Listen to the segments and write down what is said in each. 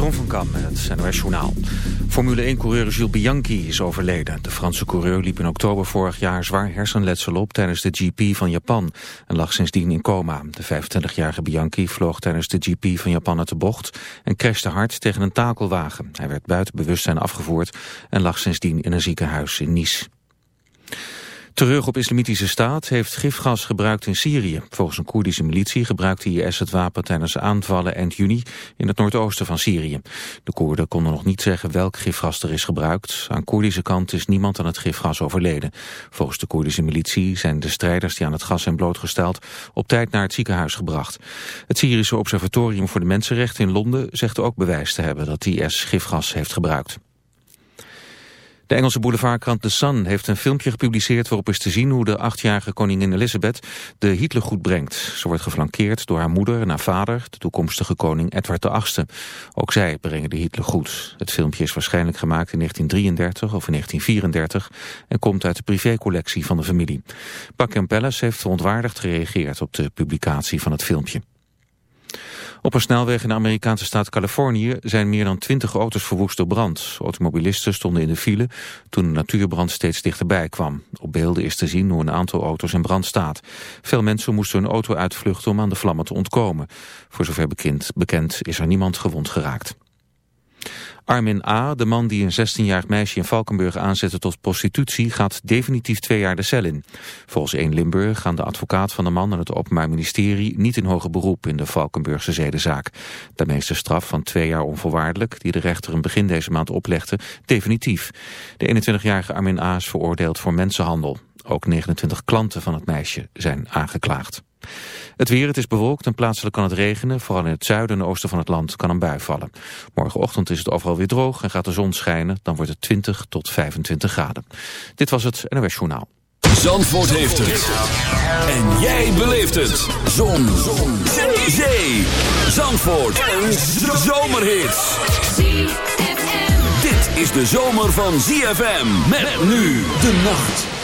Jeroen van Kam met het NOS Journaal. Formule 1-coureur Gilles Bianchi is overleden. De Franse coureur liep in oktober vorig jaar zwaar hersenletsel op tijdens de GP van Japan en lag sindsdien in coma. De 25-jarige Bianchi vloog tijdens de GP van Japan uit de bocht en crashte hard tegen een takelwagen. Hij werd buiten bewustzijn afgevoerd en lag sindsdien in een ziekenhuis in Nice. Terug op islamitische staat heeft gifgas gebruikt in Syrië. Volgens een Koerdische militie gebruikte IS het wapen tijdens aanvallen eind juni in het noordoosten van Syrië. De Koerden konden nog niet zeggen welk gifgas er is gebruikt. Aan Koerdische kant is niemand aan het gifgas overleden. Volgens de Koerdische militie zijn de strijders die aan het gas zijn blootgesteld op tijd naar het ziekenhuis gebracht. Het Syrische Observatorium voor de Mensenrechten in Londen zegt ook bewijs te hebben dat IS gifgas heeft gebruikt. De Engelse boulevardkrant The Sun heeft een filmpje gepubliceerd waarop is te zien hoe de achtjarige koningin Elizabeth de Hitler goed brengt. Ze wordt geflankeerd door haar moeder en haar vader, de toekomstige koning Edward VIII. Ook zij brengen de Hitler goed. Het filmpje is waarschijnlijk gemaakt in 1933 of in 1934 en komt uit de privécollectie van de familie. Buckingham Palace heeft verontwaardigd gereageerd op de publicatie van het filmpje. Op een snelweg in de Amerikaanse staat Californië zijn meer dan twintig auto's verwoest door brand. Automobilisten stonden in de file toen de natuurbrand steeds dichterbij kwam. Op beelden is te zien hoe een aantal auto's in brand staat. Veel mensen moesten hun auto uitvluchten om aan de vlammen te ontkomen. Voor zover bekend, bekend is er niemand gewond geraakt. Armin A., de man die een 16-jarig meisje in Valkenburg aanzette tot prostitutie, gaat definitief twee jaar de cel in. Volgens 1 Limburg gaan de advocaat van de man en het Openbaar Ministerie niet in hoger beroep in de Valkenburgse zedenzaak. Daarmee is de straf van twee jaar onvoorwaardelijk, die de rechter een begin deze maand oplegde, definitief. De 21-jarige Armin A. is veroordeeld voor mensenhandel. Ook 29 klanten van het meisje zijn aangeklaagd. Het weer, het is bewolkt en plaatselijk kan het regenen. Vooral in het zuiden en oosten van het land kan een bui vallen. Morgenochtend is het overal weer droog en gaat de zon schijnen. Dan wordt het 20 tot 25 graden. Dit was het NOS Journaal. Zandvoort heeft het. En jij beleeft het. Zon. zon. Zee. Zandvoort. Een zomerhit. Dit is de zomer van ZFM. Met nu de nacht.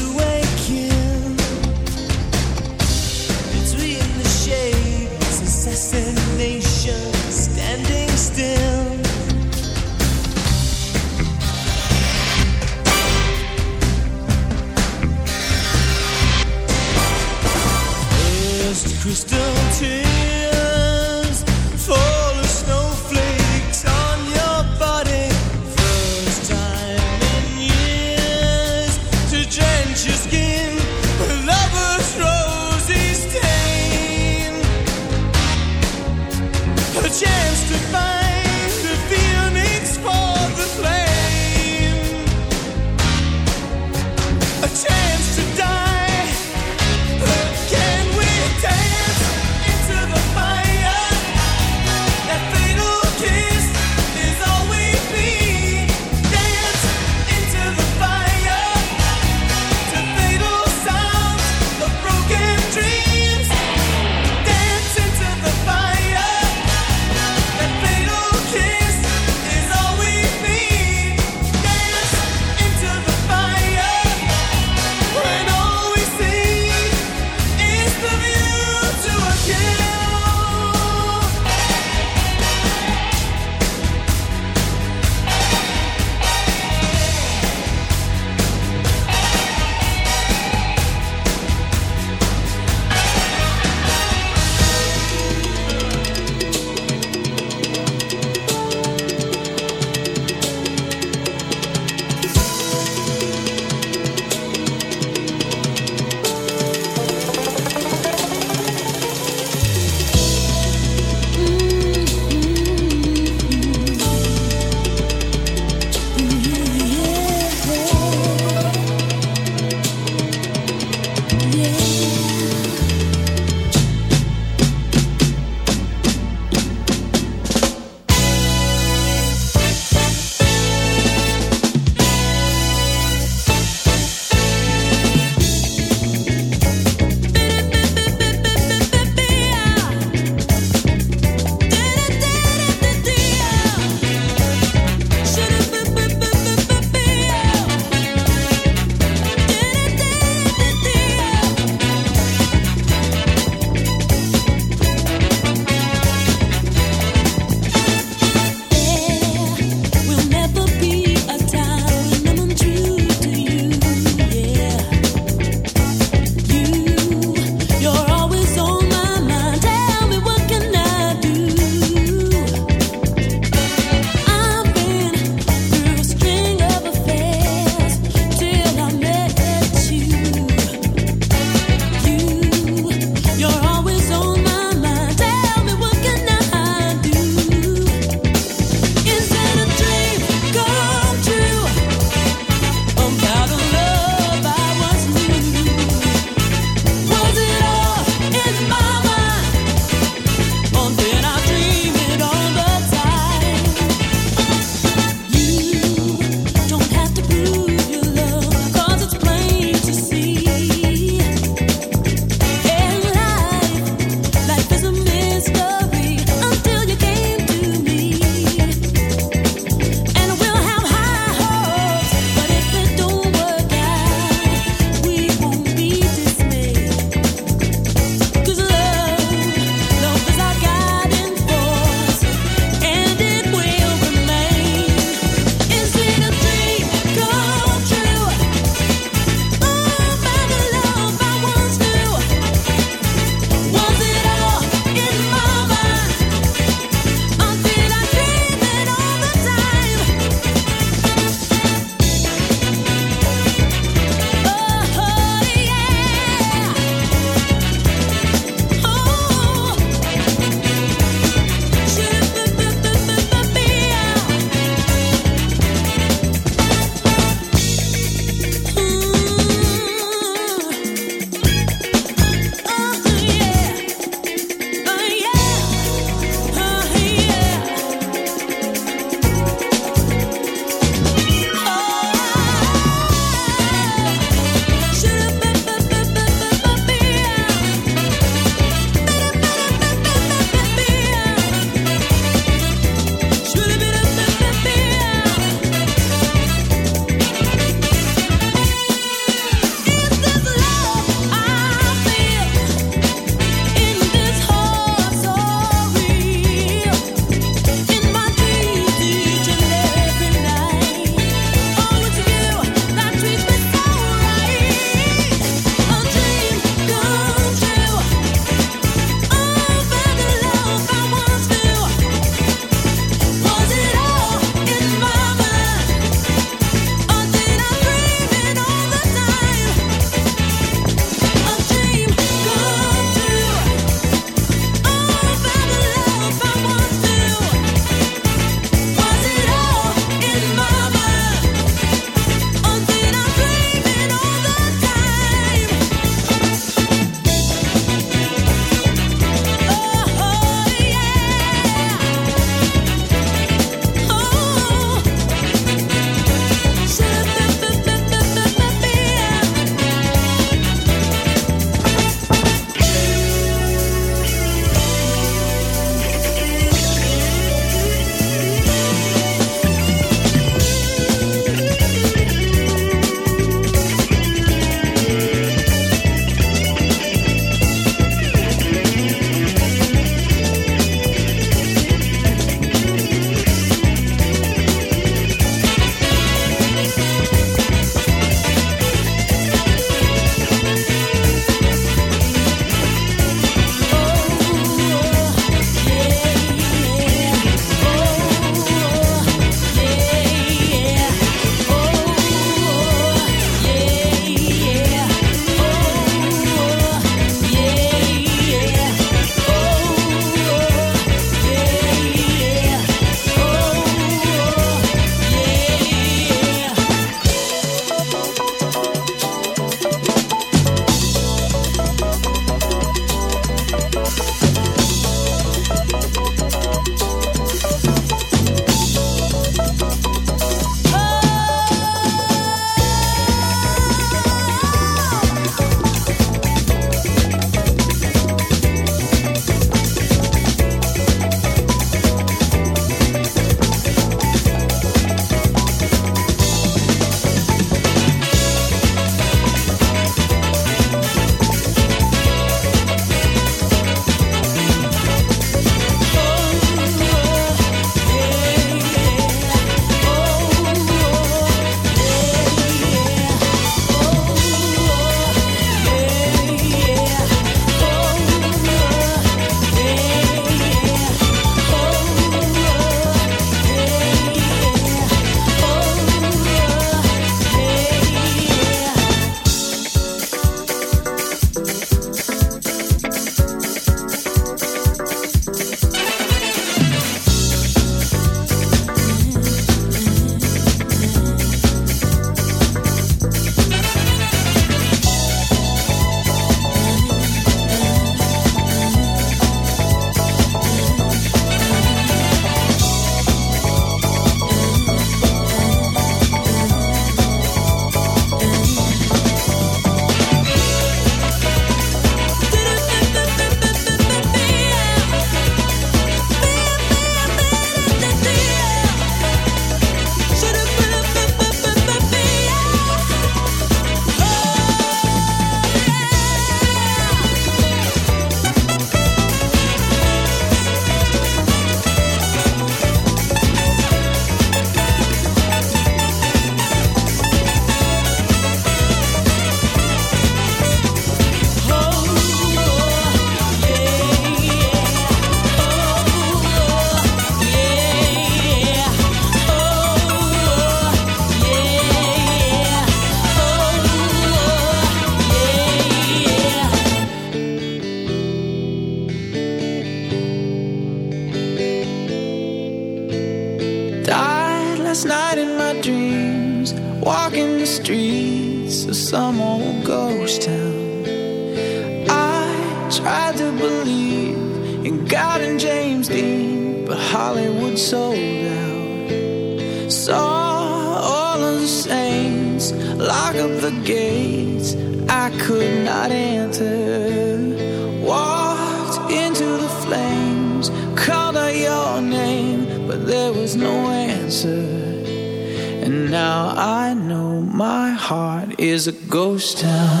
is a ghost town.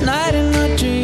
last night in a dream.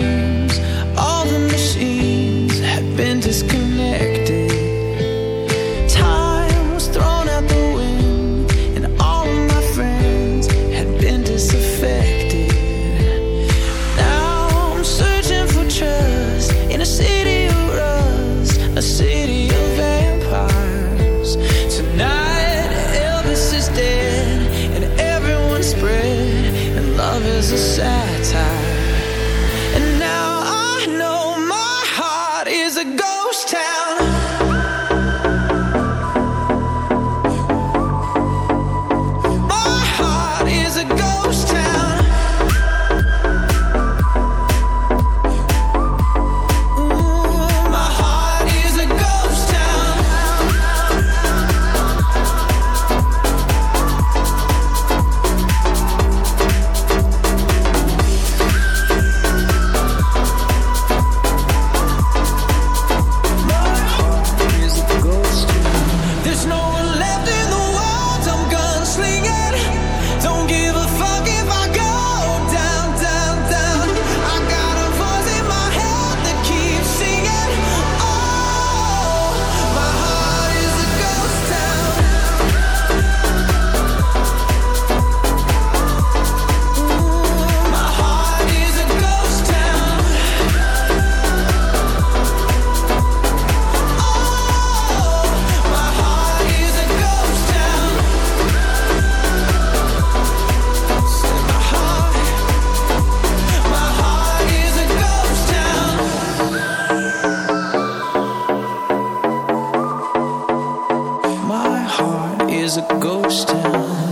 is a ghost town.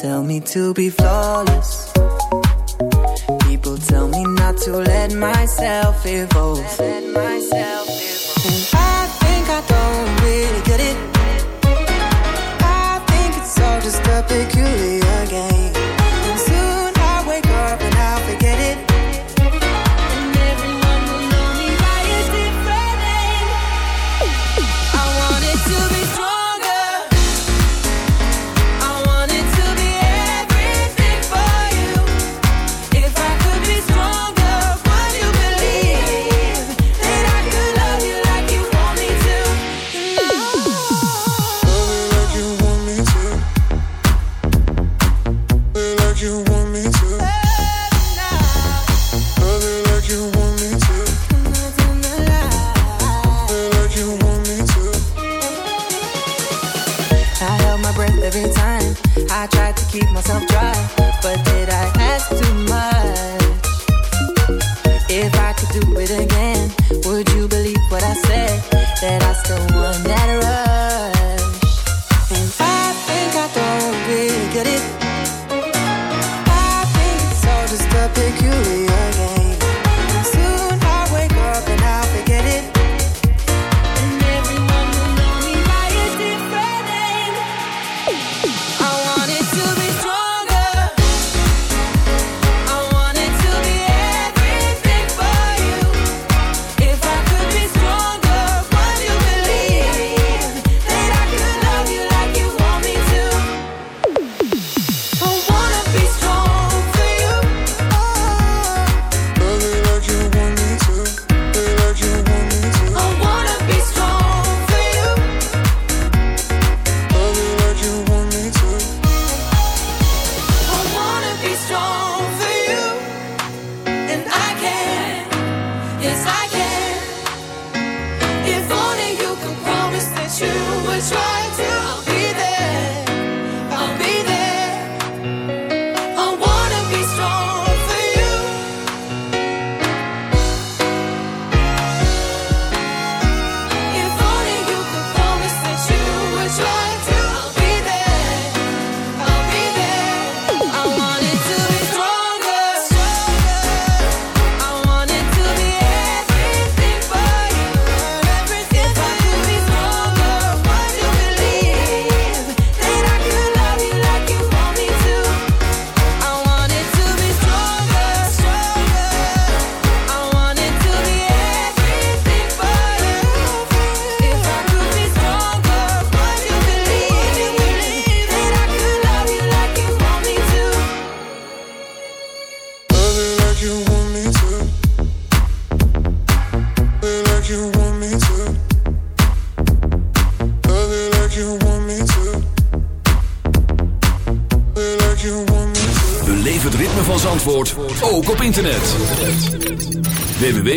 Tell me to be flawless.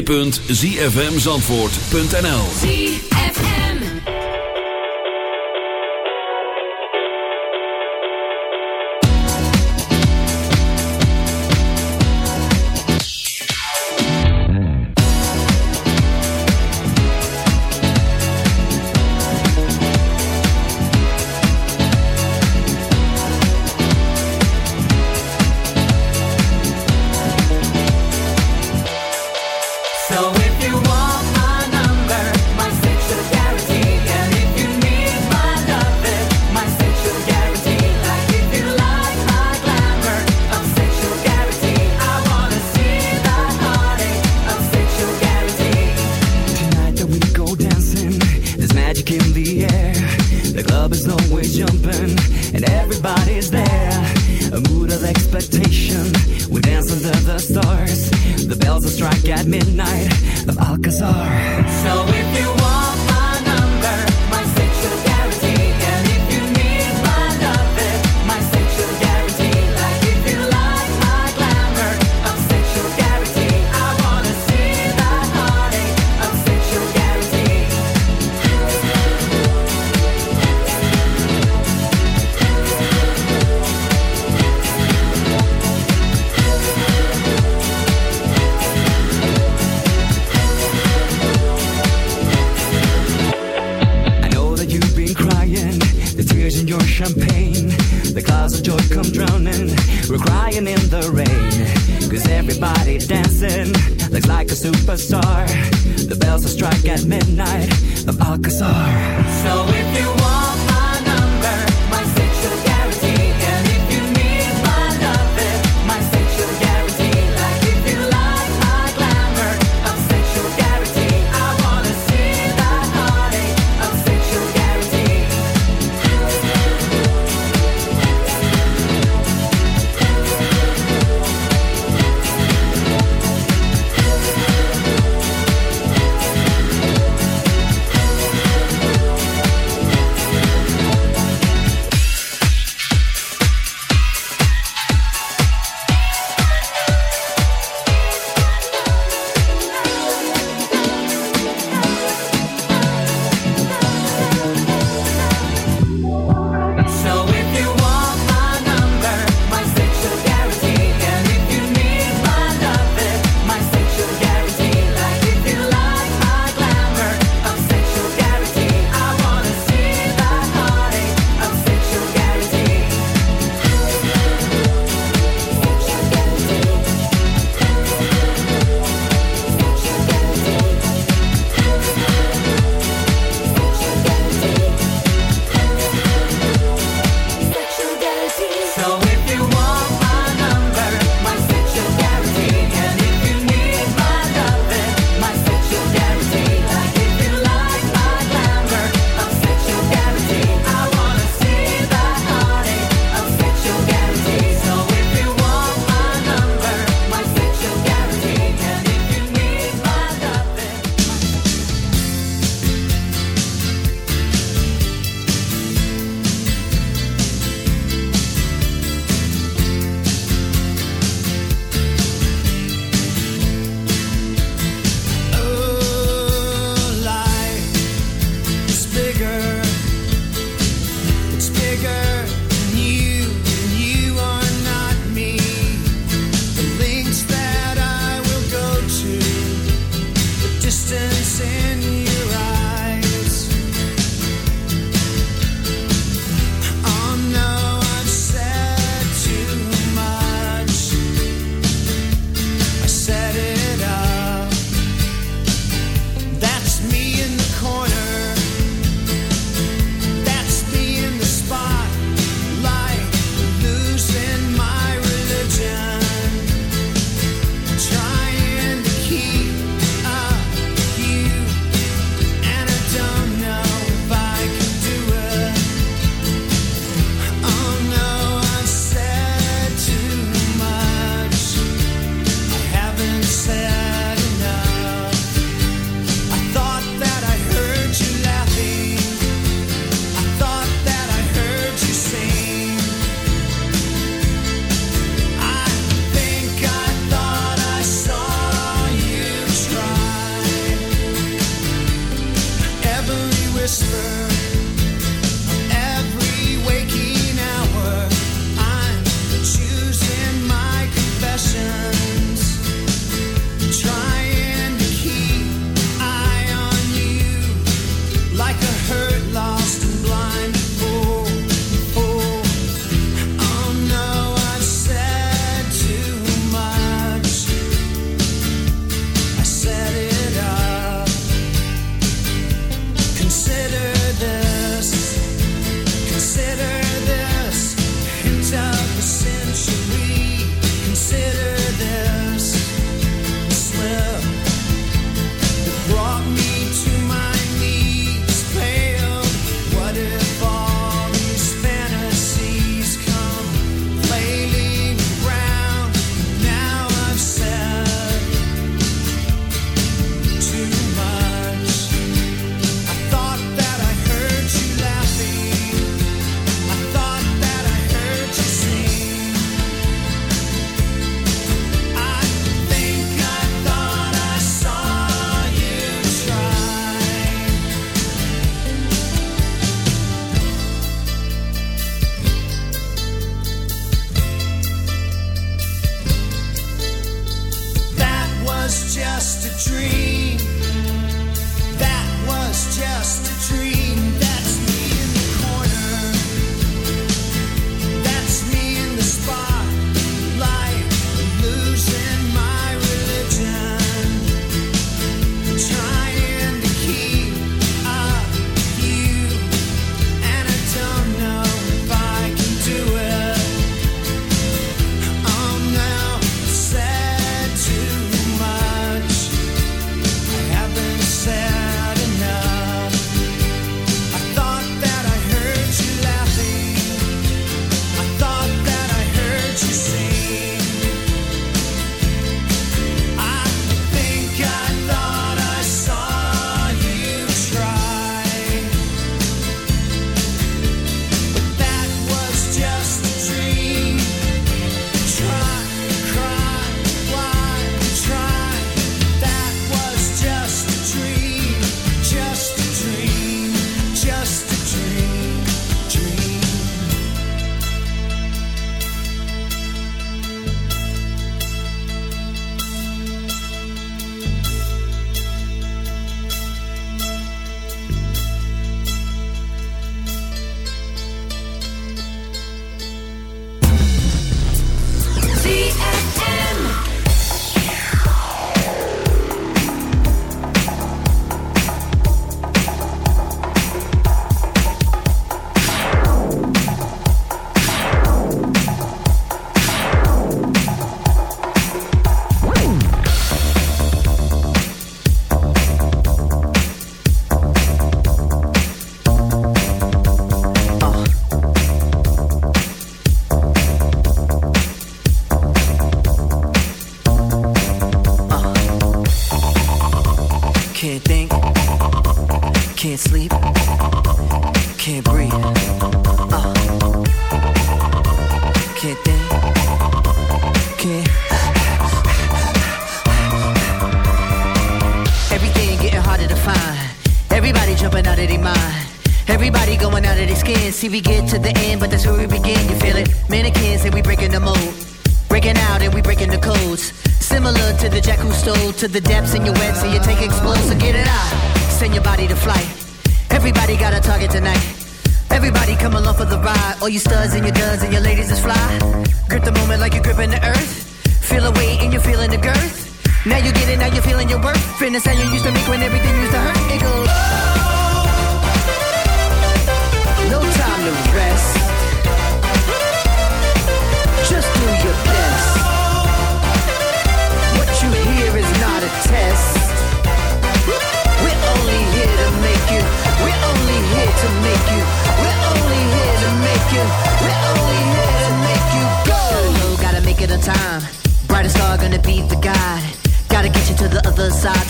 www.zfmzandvoort.nl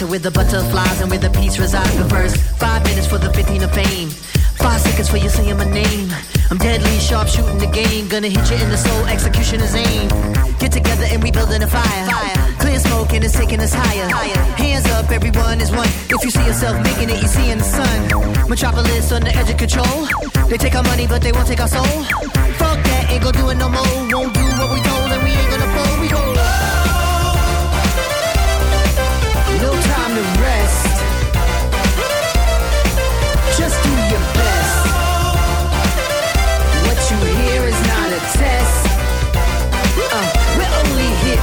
center with the butterflies and where the peace resides. Reverse five minutes for the 15 of fame. Five seconds for you saying my name. I'm deadly sharp shooting the game. Gonna hit you in the soul, executioner's aim. Get together and we building a fire. Clear smoke and it's taking us higher. higher. Hands up, everyone is one. If you see yourself making it, you see in the sun. Metropolis on the edge of control. They take our money, but they won't take our soul. Fuck that, ain't gonna do it no more. Won't do what we told and we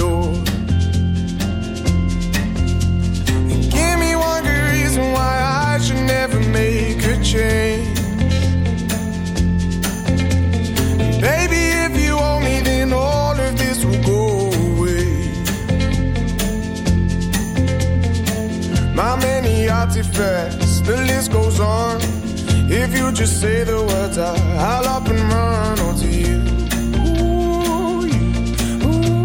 all. Give me one good reason why I should never make a change. Baby, if you owe me, then all of this will go away. My many artifacts, the list goes on. If you just say the words, I'll up and run onto you.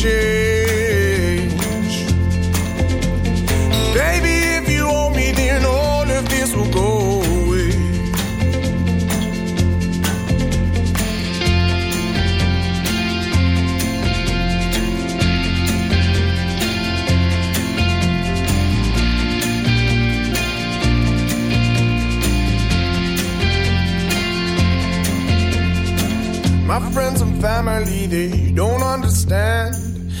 Change. Baby, if you me, then all of this will go away. My friends and family, they.